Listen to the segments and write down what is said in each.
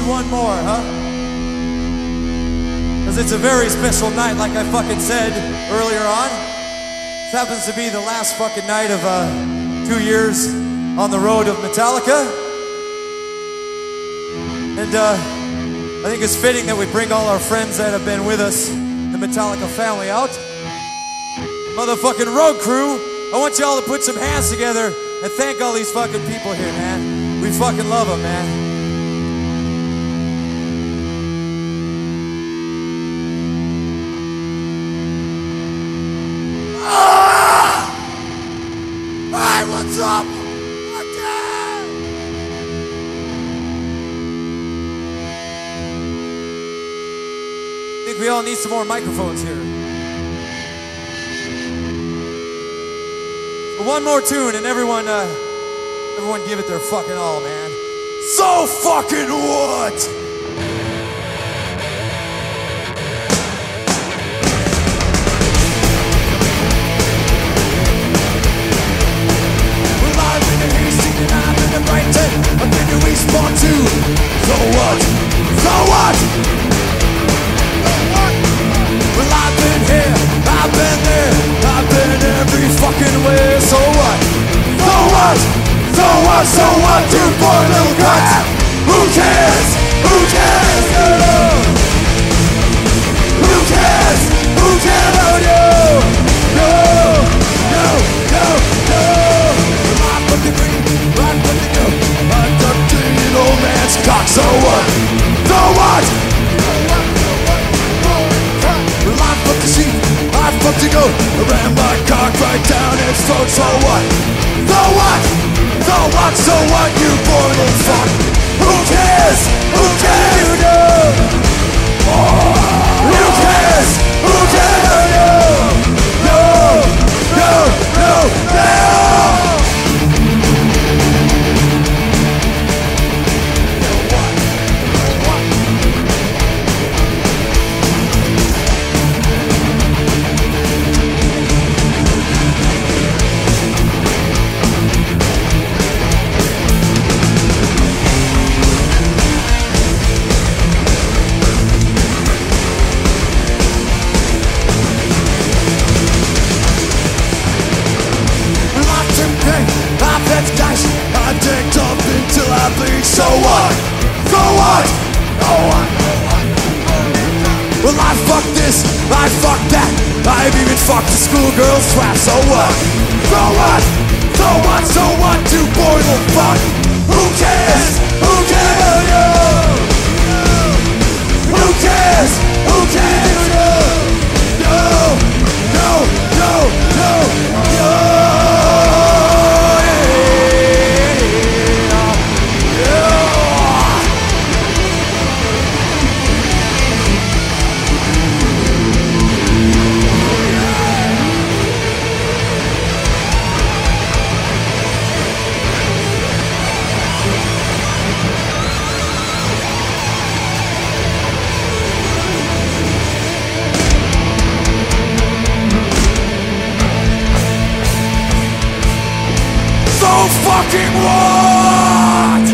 need one more, huh? Because it's a very special night, like I fucking said earlier on. This happens to be the last fucking night of uh, two years on the road of Metallica. And uh, I think it's fitting that we bring all our friends that have been with us, the Metallica family, out. Motherfucking road crew, I want y'all to put some hands together and thank all these fucking people here, man. We fucking love them, man. We all need some more microphones here. One more tune and everyone, uh, everyone give it their fucking all, man. So fucking what? What? So what? So what? You poor little cunt. Who cares? Who cares? Who cares? Who cares about you? No, no, no, no. I'm from the green, I'm from the go. I'm dirty old man's cock. So what? So what? I'm from the sheep, I'm from the goat. I ran my cock right down its throat. So what? So what? You born little fuck. Who cares? Schoolgirl's. So what? So what? So what? So what? You boy little fuck. What?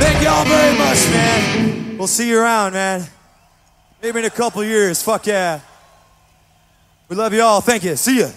Thank y'all very much, man. We'll see you around, man. Maybe in a couple years. Fuck yeah. We love you all. Thank you. See ya.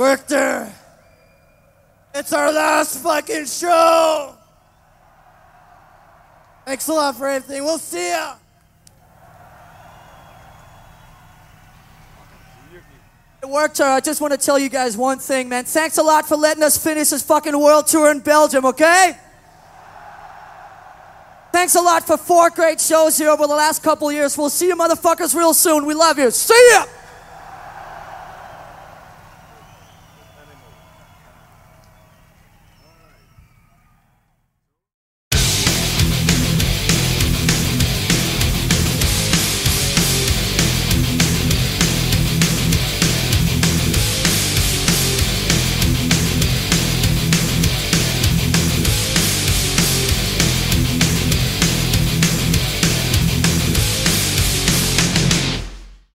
Richter, it's our last fucking show. Thanks a lot for everything. We'll see ya. It worked. I just want to tell you guys one thing, man. Thanks a lot for letting us finish this fucking world tour in Belgium, okay? Thanks a lot for four great shows here over the last couple years. We'll see you motherfuckers real soon. We love you. See ya!